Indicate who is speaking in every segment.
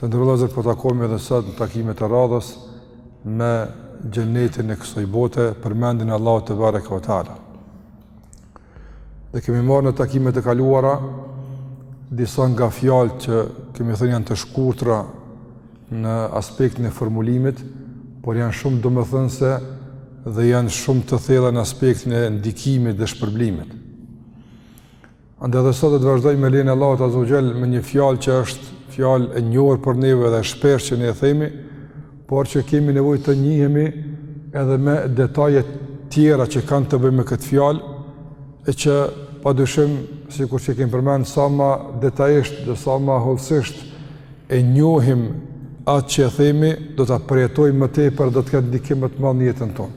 Speaker 1: Të nderuar vëllezër, po takohemi edhe sot në takimet e radhës me xhenetin e kësaj bote, përmendjen e Allahut tebareke ve teala. Ne kemi marrë në takimet e kaluara disa nga fjalët që kemi thënë janë të shkurtra në aspektin e formulimit, por janë shumë domethënëse dhe janë shumë të thella në aspektin e ndikimit dhe shpërblimit. Andaj dhe sot do të vazhdojmë me lejen e Allahut Azza ve xhel me një fjalë që është fjalë e njohur për neve dhe shpesh që ne e themi, por që kemi nevojë të njihemi edhe me detaje tjera që kanë të bëjnë me këtë fjalë, e që pa dyshim, sikur që kemi përmend, sa ma detajisht dhe sa ma hollësisht e njohim atë që e themi, do ta përjetojmë më tepër do të ketë ndikim më të madh në jetën tonë.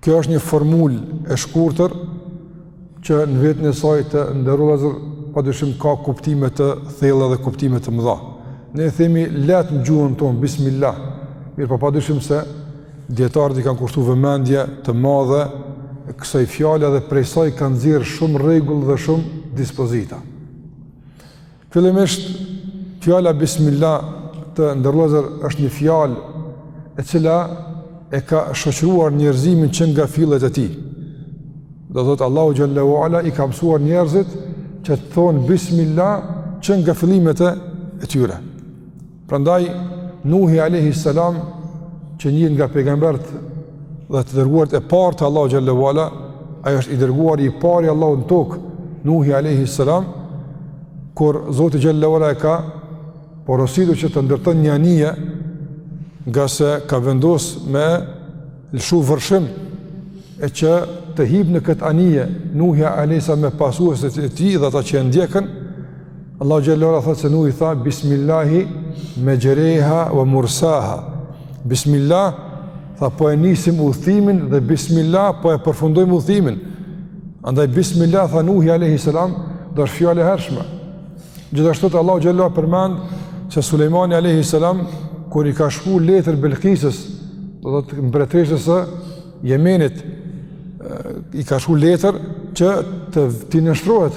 Speaker 1: Kjo është një formulë e shkurtër që në veten e saj të nderuar vëllezër pa dyshim ka kuptime të thella dhe kuptime të mëdha. Ne e themi lehtë në gjuhën tonë, bismillah, mirëpo pa dyshim se dijetarët i kanë kushtu vëmendje të madhe kësoj fjale dhe prej saj kanë nxjerrë shumë rregulla dhe shumë dispozita. Fillimisht, fjala Bismillah të nderuar vëllezër është një fjalë e cila e ka shoqëruar njerëzimin që nga fillet e tij. Domethënë Allahu xhel-le ve ala i ka mësuar njerëzit që të thonë Bismillah që nga fillimet e tyre. Prandaj Nuhi alejhi selam që njihet nga pejgamberët dhe të dërguarit e parë të Allahut xhel-le ve ala, ai është i dërguari i parë i Allahut në tokë, Nuhi alejhi selam, kur Zoti xhel-le ve ala e ka porositur që të ndërton një anije, ngase ka vendos me lëshu vërshim e që të hipë në këtë anije, Nuhi alejhi selam me pasuesit e tij dhe ata që e ndjekën, Allahu xhel-le ve ala thotë se Nuhi tha bismillahi mexhreha ve mursaha. Bismillah tha po e nisim udhëtimin dhe bismillah po e përfundojmë udhëtimin. Andaj bismillah tha Nuhi alejhi selam, dhe është fjalë e hershme. Gjithashtu Allahu xhel-le ve ala përmend se Sulejmani alejhi selam kur i ka shkru letër Belkisës, domethënë mbretëreshës së Jemenit, i ka shkru letër që t'i, t'i nënshtrohet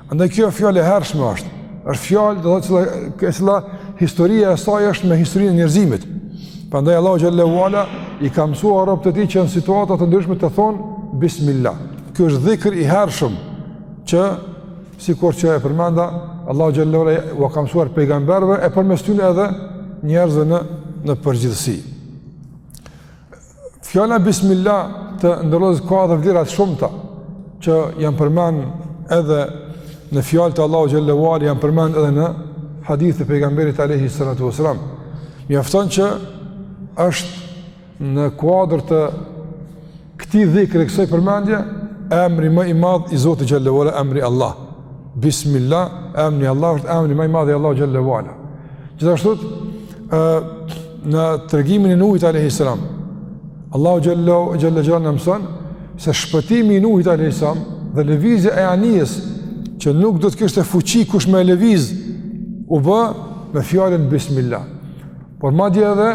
Speaker 1: Andaj kjo fjalë e hershme është. Është fjalë do të thotë e cila historia e saj është me historinë e njerëzimit. Prandaj Allahu xhel-le ve ala i ka mësuar robët e tij që në situata të ndryshme të thonë bismillah. Kjo është dhikr i hershëm që sikur që e përmenda Allahu xhel-le ve ala ua ka mësuar pejgamberëve e përmes tyre edhe njerëzve në në përgjithësi. Fjala bismillah të nderuar ka dhe vlera të shumta që janë përmend edhe në fjalë të Allahu xhallahu ala janë përmend edhe në hadith të pejgamberit alayhi salatu wasalam. Mjafton që është në kuadër të këtij dhikri kësaj përmendje emri më i madh i Zotit xhallahu ala emri Allah. Bismillah, emri Allah është emri më i madh i Allahu xhallahu ala. Gjithashtu Ë në tregimin e Nuhit alayhis salam. Allahu xhallahu xhallahu na mëson se shpëtimi i Nuhit alayhis salam dhe lëvizja e anijes që nuk do të kishte fuqi kush me lëviz u bë me fjalën bismillah. Por madje edhe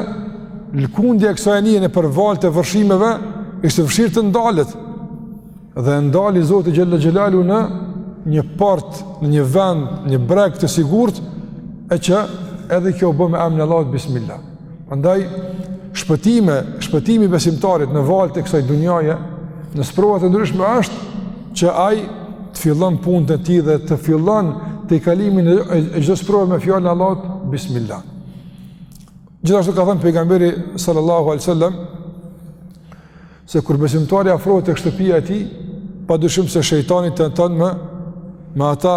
Speaker 1: lëkundja e kësaj anije nëpër valët e vërshimeve ishte vështirë të ndalet. Dhe e ndali Zoti xhelle xhelaluhu në një port, në një vend, një breg të sigurt, e që edhe kjo u bë me emrin e Allahut bismillah. Prandaj shpëtime, shpëtimi i besimtarit në valët e kësaj dunjaje, në sprova të ndryshme është që ai të fillon punën e tij dhe të fillon tejkalimin e çdo sprove me fjalën e Allahut bismillah. Gjithashtu ka thënë pejgamberi sallallahu alajhi wasallam Se kur besimtari afrohet tek shtëpia e tij, pa dyshim se shejtani tenton me me ata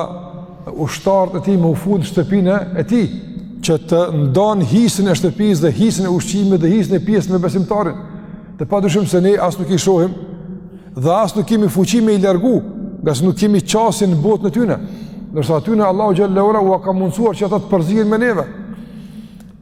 Speaker 1: ushtarët e tij me u fut shtëpinë e tij, që të ndan hisin e shtëpisë dhe hisin e ushqimit dhe hisin e pijes me besimtarin. Dhe pa dyshim se ne as nuk i shohim dhe as nuk kemi fuqi me i largu, ngase nuk kemi qasje në botën e tyne. Ndërsa atyne Allahu xhallahu ala ua ka mundësuar që ata të përzihen me neve.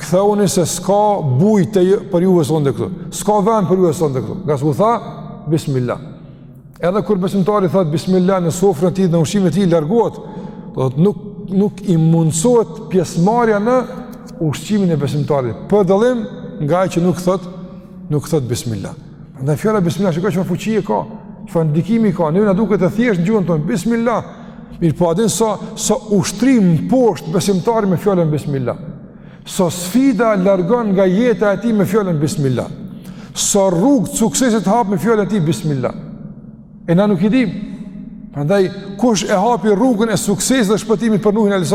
Speaker 1: Ktheuni se s'ka bujtje për juve sonte këtu. S'ka vend për juve sonte këtu. Ngase u tha, bismillah. Edhe kur besimtari thot bismillah në sofrën e tij në ushqimin e tij largohet, do të nuk nuk i mundsohet pjesëmarrja në ushqimin e besimtarit. Për dallim nga ai që nuk thot nuk thot bismillah. Prandaj fjala bismillah shiko çfarë fuqie ka, çfarë ndikimi ka. Ne na duket e thjeshtë në gjuhën tonë bismillah. Mirëpo a din sa sa ushtri mposht besimtari me fjalën bismillah. Sa sfida largon nga jeta e tij me fjalën bismillah. Sa rrugë të suksesit hap me fjalën e tij bismillah. E na nuk i dim. Prandaj kush e hapi rrugën e suksesit dhe shpëtimit për Nuhin alayhis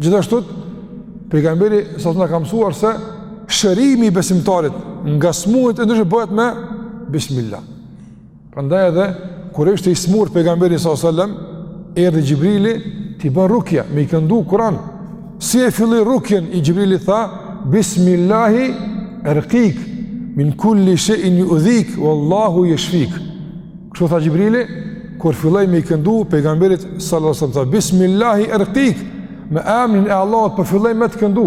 Speaker 1: Gjithashtu pejgamberi sa selam na ka mësuar se shërimi i besimtarit nga smujet e ndryshme bëhet me bismillah. Prandaj edhe kur ishte i smur pejgamberi sa selam erdhi Xhibrili t'i bën rukje me i këndu Kur'an. Si e filloi rukjen Xhibrili tha bismillah erqik min kulli shay'in yudhik wallahu yashfik. Kështu tha Xhibrili, kur filloi me i këndu pejgamberit sallasëm, tha Bismillahi erkike, me emrin e Allahut po filloj me të këndu,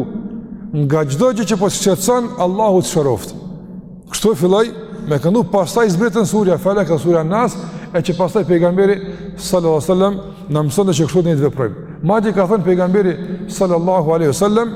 Speaker 1: nga çdo gjë që po të shqetëson, Allahu të shëroftë. Kështu filloi me këndu, pastaj zbritën surja felek e surja nas, e që pastaj pejgamberi sallasëm, na mësonte që kështu ne të veprojmë. Madje ka thënë pejgamberi sallallahu aleyhi sallam,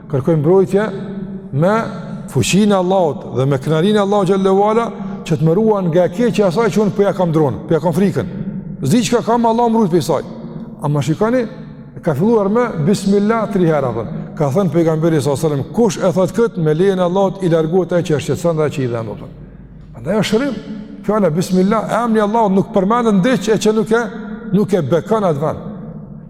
Speaker 1: Kërkoj mbrojtje me fuqinë e Allahut dhe me kënaqësinë e Allahut xhallahu ala që të më ruan nga e keqja e asaj që unë po ja kam dronë, po ja kam frikën. S'di çka kam Allah më rujt prej saj. Ama shikoni, Ka filluar me bismillah tri herë atë. Ka thënë pejgamberi sallallahu alajhi wasallam, kush e thotë këtë me lejen e Allahut i largohet ajo që e shqetëson dhe që i dhemb atë. Prandaj është shërim, fjala bismillah, emri i Allahut nuk përmendet në diç e që nuk e, nuk e bekon atë vend.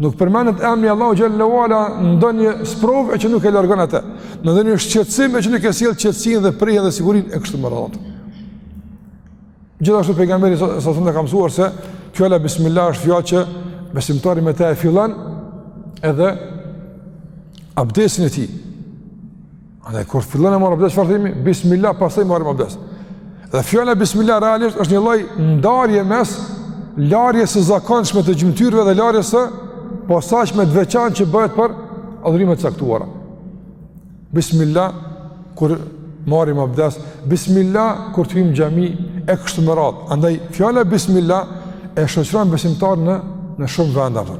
Speaker 1: Nuk përmendet emri i Allahut xhallahu ala në ndonjë sprovë e që nuk e largon atë. Në ndonjë shqetësim e që nuk e sjell qetësinë dhe prehjen dhe sigurinë e kështu me radhë. Gjithashtu pejgamberi sallasëm na ka mësuar se fjala bismillah është fjalë që besimtari me të e fillon edhe abdesin e tij. Andaj kur fillon të marrë abdes çfarë themi? Bismillah, pastaj marrim abdes. Dhe fjala bismillah realisht është një lloj ndarje mes larjes së zakonshme të gjymtyrëve dhe larjes së posaçme të veçantë që bëhet për adhurime të caktuara. Bismillah kur marrim abdes, bismillah kur të hyjmë në xhami e kështu me radhë. Andaj fjala bismillah e shoqëron besimtarin në në shumë vende.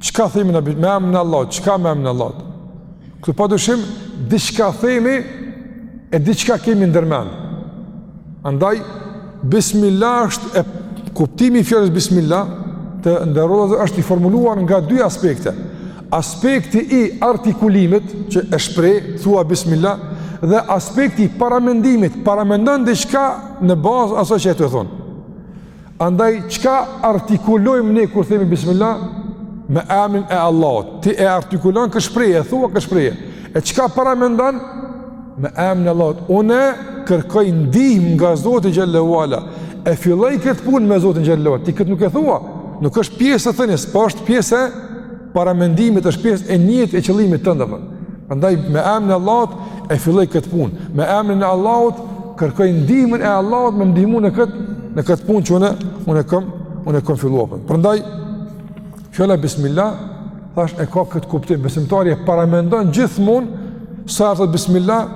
Speaker 1: Çka themi ne me emrin e Allahut, çka me emrin e Allahut? Këtu pa dyshim, diçka themi, e diçka kemi ndër mend. Andaj, bismillah është, e kuptimi i fjalës bismillah, të nderuar është i formuluar nga dy aspekte. Aspekti i artikulimit, që e shpreh, thua bismillah, dhe aspekti i paramendimit, paramendon diçka në bazë të asaj që je tu e thënë. Andaj çka artikulojmë ne kur themi bismillah me emrin e Allahut? Ti e artikulon këtë shprehje, e thua këtë shprehje. E çka paramendon me emrin e Allahut? Unë kërkoj ndihmë nga Zoti xhallahu ala. E filloj këtë punë me Zotin xhallahu. Ti këtë nuk e thua. Nuk është pjesë e thënies, po është pjesë e paramendimit është pjesë e nijetit, e qëllimit, të nderuar. Andaj, me emrin e Allahut e filloj këtë punë. Me emrin e Allahut kërkoj ndihmën e Allahut me ndihmu në këtë, në këtë punë që unë, unë kam, unë kam fillu me bë. Prandaj, fjala Bismillah, thashë e ka këtë kuptim. Besimtari e paramendon gjithmonë sa herë thotë Bismillah,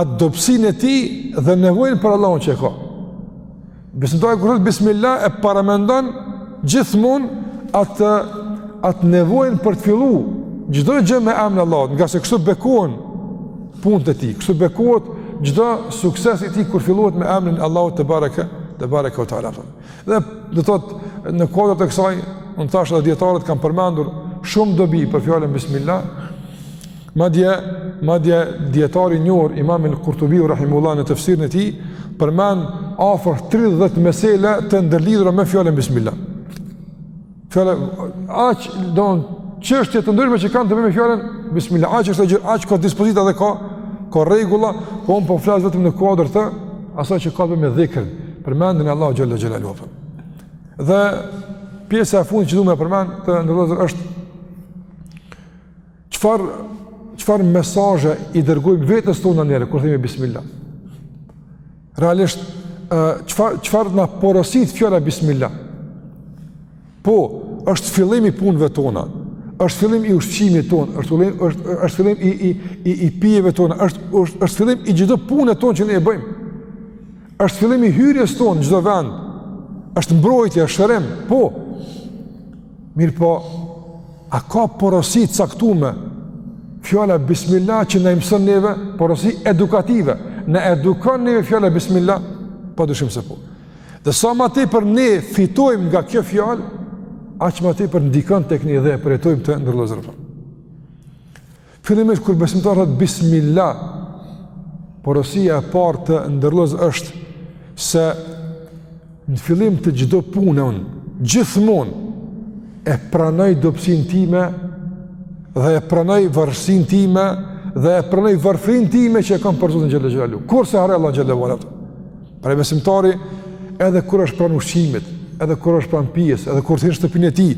Speaker 1: atë dobësinë e tij dhe nevojën për Allahun që e ka. Besimtari kur thotë bismillah e paramendon gjithmonë atë atë nevojën për të filluar çdo gjë me emrin e Allahut, ngase kështu bekohen punët e tij, kështu bekohet çdo sukses i tij kur fillohet me emrin e Allahut tebareke tebareke ue teala. Dhe do të thotë në kuadër të kësaj, unë thashë edhe dietarët kanë përmendur shumë dobi për fjalën bismillah. Madje, madje dietari i njohur Imam Kurtubiu rahimehullah në tefsirin e tij përmend afër 30 mesela të ndërlidhura me fjalën bismillah. Fjala aq don çështje të ndryshme që kanë të bëjnë me fjalën bismillah. Aq është e gjerë, aq ka dispozita dhe ka ka rregulla, po un po flas vetëm në kuadër të asaj që ka të bëjë me dhikrin, përmendjen e Allahut xhel-le xhelaluhu. Dhe pjesa e fundit që du të përmend të nderuar vëllezër është Çfarë, çfarë mesazhe i dërgojmë vetes tonë njëherë, kur themi bismillah? Realisht, çfarë, çfarë na porosit fjala bismillah? Po, është fillim i punëve tona, është fillim i ushqimit tonë, është fillim është është fillim i i i i pijeve tona, është është është fillim i çdo pune tonë që ne e bëjmë. Është fillim i hyrjes tonë në çdo vend. Është mbrojtje, është shërim, po. Mirëpo, A ka porosi të caktume fjala bismillah që na mëson neve porosi edukative. Na edukon neve fjala bismillah? Pa dyshim se po. Dhe sa ma tepër ne fitojmë nga kjo fjalë, aq ma tepër ndikon tek ne dhe e përjetojmë të nderuar vëllezër. Fillimisht kur besimtari thotë bismillah, porosia e parë të nderuar vëllezër është se në fillim të çdo pune un gjithmonë e pranoj dobësinë time dhe e pranoj varësinë time dhe e pranoj varfrinë time që e kam për Zotin xhel-le xhelaluhu. Kurrë s'e harroj Allahun xhel-le ue ala Pra besimtari edhe kur është pranë ushqimit, edhe kur është pranë pijes, edhe kur hin në shtëpinë e tij,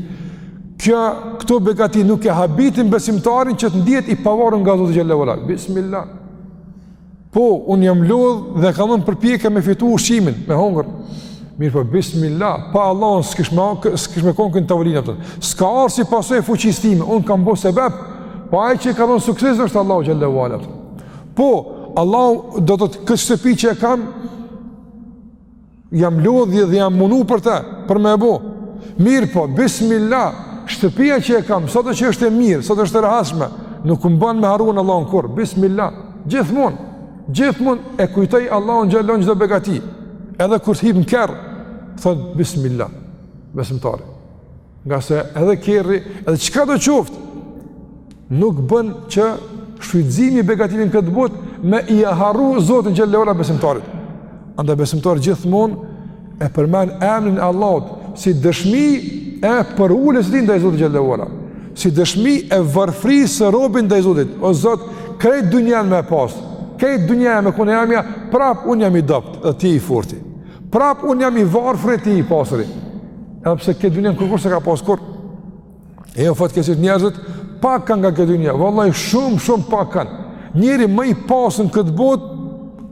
Speaker 1: kjo këto begati nuk e habitin besimtarin që të ndihet i pavarur nga Zoti xhel-le ue ala. Bismillah. Po, un jam lodh dhe kam dhonë përpjekje me fitu ushqimin, me hongër. Mirëpo, bismillah, pa Allahun s'kish me, s'kish me konë në tavolinë atë. S'ka ardh si pasojë e fuqisë time, unë kam bo sebep, po Ai që i ka dhonë suksesin është Allahu xhel-le ue ala. Po, Allahu do të thotë këtë shtëpi që e kam, jam lodh edhe jam munu për te, për me e bo. Mirëpo, bismillah, shtëpia që e kam, sado që është e mirë, sado që është e rehatshme, nuk më ban me harru Allahun kurrë, bismillah, gjithmon, gjithmon e kujtoj Allahun xhel-le ue ala në çdo begati, edhe kur të hip në kerr, thot bismillah, besimtari. Ngase edhe kerri, edhe çkado qoftë, nuk bën që shfrytëzimi i begative në këtë botë me ia harru Zotin xhel-le ue ala besimtarit. Andaj besimtari gjithmonë e përmend emnin e Allahut si dëshmi e përulësisë tij ndaj Zotit xhel-le ue ala. Si dëshmi e varfërisë së robit ndaj Zotit. O Zot, krejt dunjan me pas, krejt dunjan me kon e jemja, prap unë jam i dobët dhe ti je i forti. Prap unë jam i varfri dhe ti i pasuri. Edhe pse këtë dynja kurkush s'e ka pas kurrë. E jo fatkeqësisht njerëzit, pak kanë nga kjo dynja. Vallahi, shumë, shumë pak kanë. Njeri më i pasun n'këtë botë,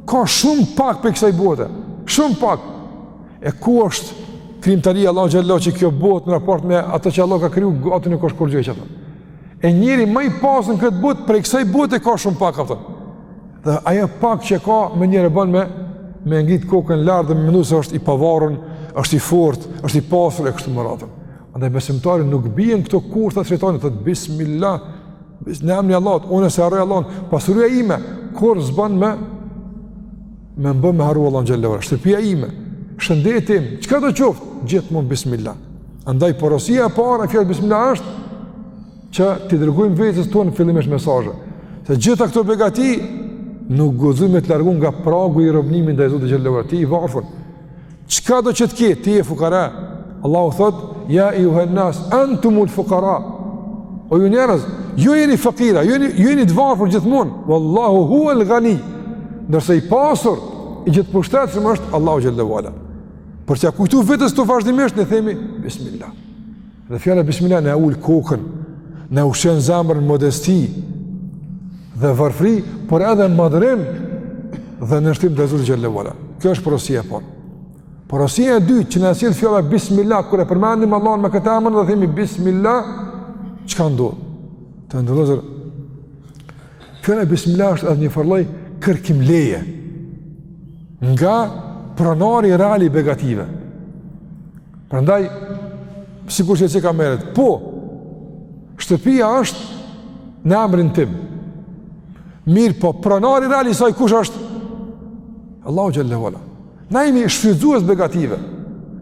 Speaker 1: ka shumë pak prej kësaj bote. Shumë pak. E ku është krijimtaria e Allahut xhel-le që kjo botë në raport me ato që Allahu ka kriju, gati nuk është kurgjë hiq ato. E njeri më i pasun n'këtë botë, prej kësaj bote ka shumë pak, ato. Dhe ajo pak që e ka menjëherë e bën me me ngrit kokën lart dhe me mendu se është i pavarur, është i fortë, është i pasur e kështu me radhë. Andaj besimtari nuk bie n'këto kurtha të shejtanit, thotë bismillah, bis në emrin e Allahut, unë s'e harroj Allahun, pasuria ime kurrë s'bën me më bë me harru Allahun xhel-le ue ala. Shtëpia ime, shëndeti im, çkado qoftë, gjithmonë bismillah. Andaj porosia e parë e fjalës bismillah është që t'i dërgojmë vetes tonë fillimisht mesazhe. Se gjitha këto begati nuk guxojnë me të largu nga pragu i robnimit ndaj Zotit xhel-le ue ala, ti je i varfër. Çkado që të kesh ti je fukara. Allahu thotë: "Ya ayyuhan nas antumul fuqara." O ju njerëz, ju jeni fakira, ju jeni ju jeni të varfër gjithmonë. Wallahu huwal ghani. Ndërsa i pasur i gjithëpushtetshëm është Allahu xhel-le ue ala. Për t'ia kujtu vetes këtë vazhdimisht ne themi bismillah. Dhe fjala bismillah na ul kokën, na ushqen zemrën modesti dhe varfëri, por edhe madhërim dhe nënshtrim ndaj Zotit xhel-le ue ala. Kjo është porosia e parë. Porosia e dytë që na e sjell fjala bismillah kur e përmendim Allahun me këtë emër dhe themi bismillah, çka ndodh? Të nderuar vëllezër Fjala bismillah është edhe një farë lloj kërkim leje nga pronari real i begative. Prandaj, sikur që e ceka ma herët, po, shtëpia është në emrin tim. Mirëpo pronari real i saj kush është? Allahu xhel-le ue ala. Na jemi shfrytëzues të begative.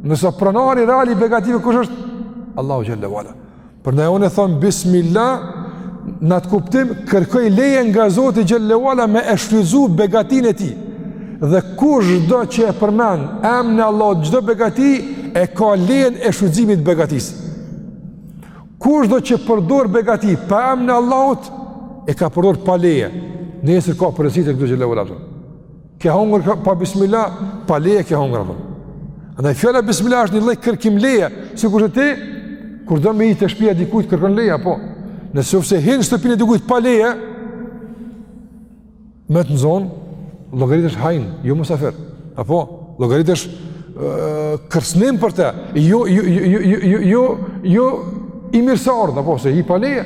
Speaker 1: Ndërsa pronari real i begative kush është? Allahu xhel-le ue ala. Prandaj unë thom bismillah në atë kuptim kërkoj leje nga Zoti xhel-le ue ala me e shfrytzu begatinë e tij. Dhe kushdo që e përmend emrin e Allahut në çdo begati e ka lejen e shfrytëzimit të begatisë. Kushdo që përdor begati pa emrin e Allahut e ka përdor pa leje. Nesër ka përgjegjësi te Zoti xhel-le ue ala. Ke hongër pa bismillah, pa leje ke hongër apo. Andaj fjala bismillah është një lloj kërkim leje, sikurse ti kur do me hi te shtëpia e dikujt kërkon leje apo. Në qoftë se hyn në shtëpinë e dikujt pa leje, me të nzon, llogaritesh hajn, jo musafir. Apo llogaritesh kërcënim për të, jo jo jo jo jo jo jo i mirëseardhur apo se hi pa leje.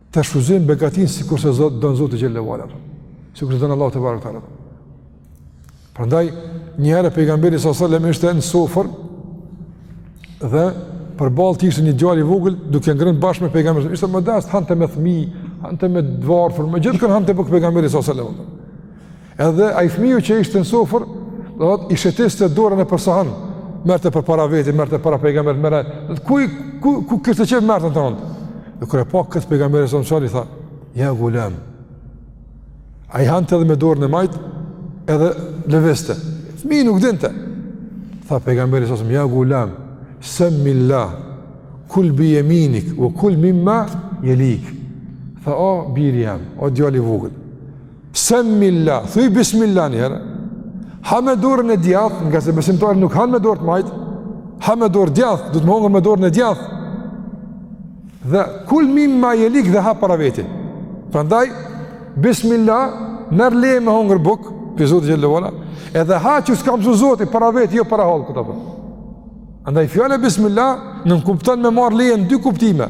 Speaker 1: Ta shfrytëzojmë begatinë sikurse Zot, don Zoti xhele ve ala, sikurse don Allahu tebareke ve teala. Prandaj, njëherë pejgamberi sa sallem ishte në sofër dhe përballë tij ishte një djalë i vogël duke ngrënë bashkë me pejgamberin. Ishte modest, hante me fmij, hante me të varfër, me gjithkënd hante bukë pejgamberi sa sallem. Edhe ai fëmiu që ishte në sofër, do të thotë i shëtiste dorën nëpër sahan, merrte përpara veti, merrte para pejgamberit, merrte ku ku ku kishte qejf merrte ton. Dhe kur e pa këtë pejgamberi sa sallem tha, "Ja gulam." Ai hante edhe me dorën e majtë, edhe lëvizte. Fëmijë, nuk dinte. Tha pejgamberi sa sallem, "Ja gulam, semmillah, kul bi jeminik ve kul mimma jelik." Tha, "O biri jem, o djalë i vogël, Semmillah, thuj bismillah njëherë. Ha me dorën e djathtë, ngase besimtari nuk han me dorë të majtë. Ha me dorë të djathtë, duhet me hongër me dorën e djathtë. Dhe kul mimma jelik dhe ha para veti. Prandaj bismillah, merr leje me hongër bukë, pi Zotit xhele ve ala. Edhe ha qysh t'ka mësu Zoti, para veti, jo para hallkut apo. Andaj fjala bismillah nënkupton me marr leje në dy kuptime.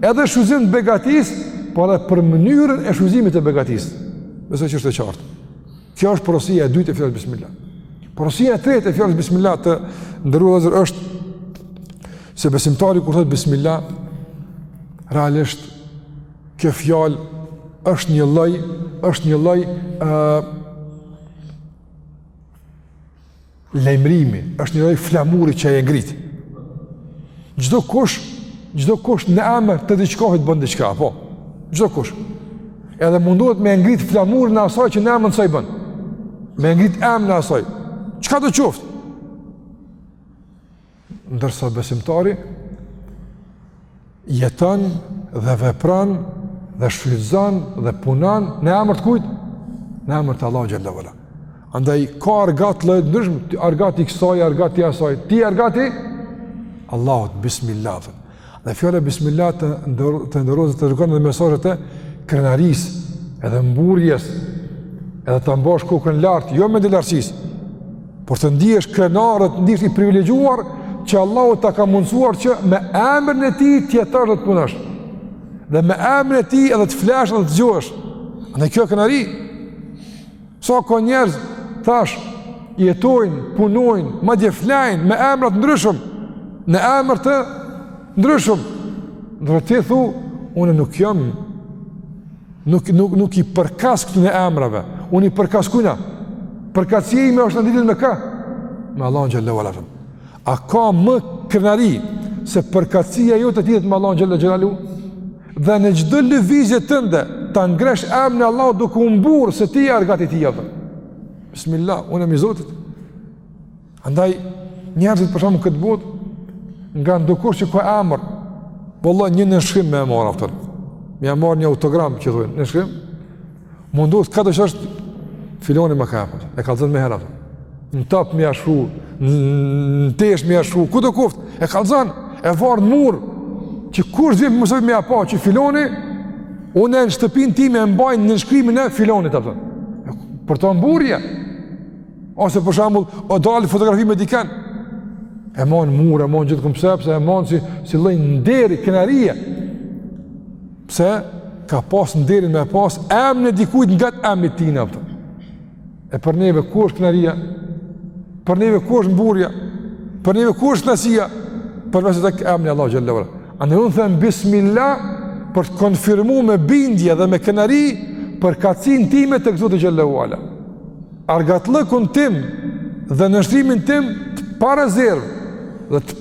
Speaker 1: Edhe shfrytëzim të begatisë, por edhe për mënyrën e shfrytëzimit të begatisë. Besoj që është e qartë. Kjo është porosia e dytë e fjalës bismillah. Porosia e tretë e fjalës bismillah të nderuar vëllezër është se besimtari kur thotë bismillah realisht kjo fjalë është një lloj është një lloj ë uh, Lajmërimi është një lloj flamuri që e ngrit. Çdo kush, çdo kush në emër të diçkohit bën diçka, apo. Çdo kush. Edhe mundohet me e ngrit flamurin e asaj që në emër të saj e bën. Me e ngrit emrin e asaj. Çkado qoftë. ndërsa besimtari jeton dhe vepron dhe shfrytëzon dhe punon në emër të kujt? Në emër të Allahut xhele ve ala. Andaj ka argatë lloje të ndryshme, argat i kësaj, argat i asaj, ti argat i Allahut bismillah. Dhe fjala bismillah të të nderuar vëllezër të dërgon edhe mesazhet e krenarisë, edhe mburrjes, edhe ta mbash kokën lart, jo mendjelartësisë. Por të ndihesh krenar, të ndihesh i privilegjuar që Allahu ta ka mundësuar që me emrin e Tij të jetosh dhe të punosh. Dhe me emrin e Tij edhe të flesh dhe të zgjohesh. Andaj kjo krenari Sa so, ka njerëz tash jetojnë, punojnë, madje flajnë me emra të ndryshëm, në emër të ndryshëm. Do të thu, unë nuk jam nuk nuk nuk i përkas këtyne emrave. Unë i përkas kujna. Përkatësia ime është me u dit me kë? Me Allahun xhel-le ve ala. A ka më krenari se përkatësia jote të dihet me Allahun xhel-le ve ala? Dhe në çdo lëvizje tënde ta ngresh emrin e Allahut duke u mburr se ti je argat i tij. Bismillah, unë emi Zotit. Andaj njerëzit për shembull n'këtë botë nga ndokush që ka emër, vallah një nënshkrim me e marr ato. Me e marr një autogram që thonë nënshkrim. Mundohet ka të asht filani me e kap e kallzon menjëherë ato. Në top me ia shkru, në tesh me ia shkru, kudo qoft? E kallzon, e var n'mur. Që kush vjen me ia pa që filani unë në shtëpinë time e mbaj nënshkrimin e filanit apo. Për ta mburrje. Ose për shembull, o dal n'fotografi me dikën. E man n'mur, e man gjithkun pse, pse e man si si lloj nderi, krenarie. Pse ka pas nderin me pas emrin e dikujt ngat emrit tina ato. E për neve ku është krenaria? Për neve ku është mburrja? Për neve ku është nasia? Përveçse tek emri Allah xhel-le ve ala. Andaj un them bismillah për të konfirmuar me bindje dhe me krenari përkatësinë time tek Zoti xhel-le ve ala. Argatllëkun tim dhe nënshtrimin tim të pa rezervë dhe të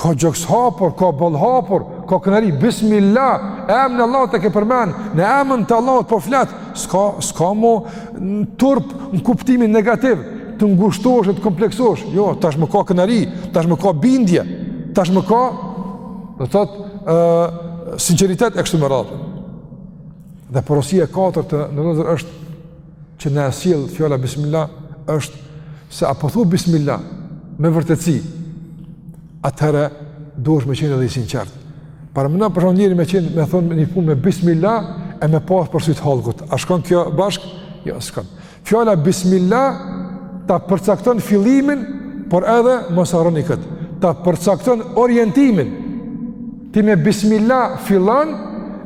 Speaker 1: Ka gjoks hapur, ka ball hapur, ka krenari, bismillah, emrin e Allahut e ke përmend, në emrin të Allahut po flet, s'ka s'ka më turp në kuptimin negativ, të ngushtohesh e të kompleksohesh. Jo, tashmë ka krenari, tashmë ka bindje, tashmë ka do të thotë ë uh, sinqeritet e kështu me radhë. Dhe porosia e katërt të nderuar është që na e sjell fjala bismillah është se a po thu bismillah me vërtetësi. Atëherë duhesh me qenë edhe i sinqert. Paramendo për shembull njeri me qenë me thon me nis punë me bismillah e me bo për syt hallkut. A shkon kjo bashk? Jo, s'shkon. Fjala bismillah ta përcakton fillimin, por edhe mos harroni kët. Ta përcakton orientimin. Ti me bismillah fillon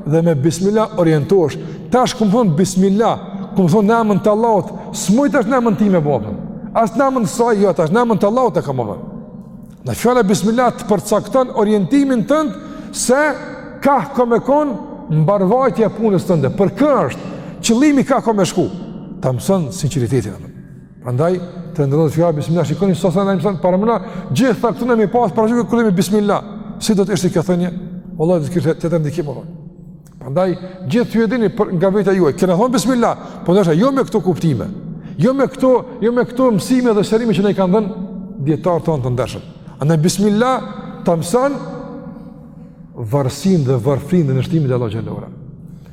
Speaker 1: dhe me bismillah orientohesh. Tash kur thom bismillah, kur thom n'emën të Allahut, s'muj tash n'emën tim me bo punën. As n'emën të saj, jo tash n'emën të Allahut e kam. Domethënë fjala bismillah të përcakton orientimin tënd se kah ka me kon mbarëvajtja e punës tënde. Për kë është? Qëllimi kah ka me shku? Ta mëson sinqeritetin. Prandaj të nderuar, fjala bismillah, shikoni sa thënie ai thon para mëna, gjithë ta këtu me pas parasysh kuptimi bismillah. Si do të ishte kjo thënie? Wallahi do të kishte tjetër ndikim apo. Prandaj gjithë ju e dini për nga vetja juaj, kena thon bismillah, po ndoshta jo me këto kuptime. Jo me këto, jo me këto mësime dhe sqarime që na i kanë dhënë dijetarët tonë të ndershëm. Andaj bismillah ta mëson varësinë dhe varfërinë dhe nënshtrimin e Allahut xhelle ve ala.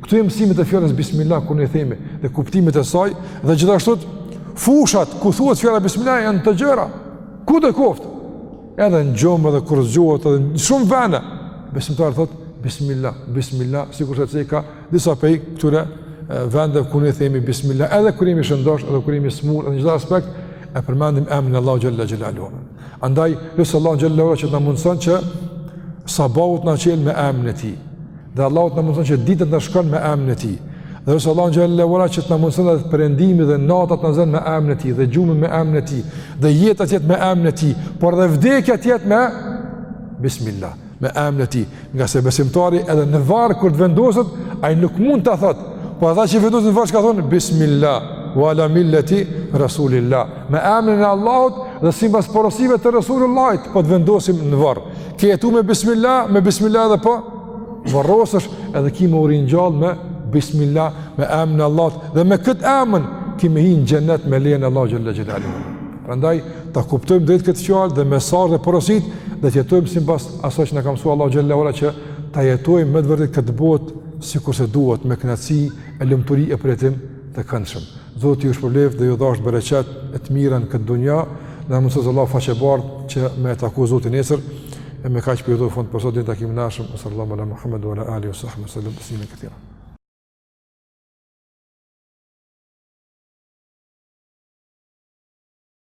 Speaker 1: Këto mësimet e fjalës Bismillah, ku ne themi, dhe kuptimet e saj, dhe gjithashtu, fushat, ku thuhet fjala Bismillah, janë të gjera, kudo koftë, edhe në gjumë edhe kur zgjohet edhe në shumë vene, besimtari thot, Bismillah, Bismillah, sigurisht se ka disa pej këtyre vende ku ne themi Bismillah, edhe kur jemi shëndosh, edhe kur jemi smur, edhe në çdo aspekt, e përmendim emrin Allahut xhalla xhelaluhu. Andaj, lus Allahun xhalla që na mundson që sabahu t'na çelë me emrin e tij, Dhe Allahu të na mundson që dita t'na shkon me emrin e Tij. Dhe lus Allahun xhalla wa ala që të na mundson edhe perëndimi dhe nata t'na zënë me emrin e Tij dhe gjumi me emrin e Tij dhe jeta të jetë me emrin e Tij, por edhe vdekja të jetë me Bismillah, me emrin e Tij. Nga se besimtari edhe në varr kur të vendoset, ai nuk mund ta thotë, po ata që e vendosin n'varr ka thonë Bismillah wa ala millati rasulillah. Me emrin e Allahut dhe sipas porosive të Rasulullahit, po të vendosim në varr. Ke jetu me Bismillah, me Bismillah dhe po varrosësh edhe ki me u ringjall me bismillah, me emën e Allahut dhe me këtë emën ki me hi n'xhenet me lejen e Allahut xhalla xhelalu. Prandaj ta kuptojmë drejt këtë fjalë dhe mesazhet dhe porositë dhe të jetojmë simbas asaj që na ka msu Allahu xhalla wa ala që ta jetojmë me të vërtetë këtë botë sikurse duhet me kënaqësi e lumturi e përjetim të këndshëm. Zoti ju shpërbleft dhe ju dhashtë bereqet e të mira n'këtë dunja, dhe na mundsoftë Allahu faqe bardhë që me e taku Zotin nesër, e me kaq po përfundoj për sot dhe në takimin e ardhshëm, sallam ala Muhammedu ala Ali, sallam ala Ali, sallam ala Ali,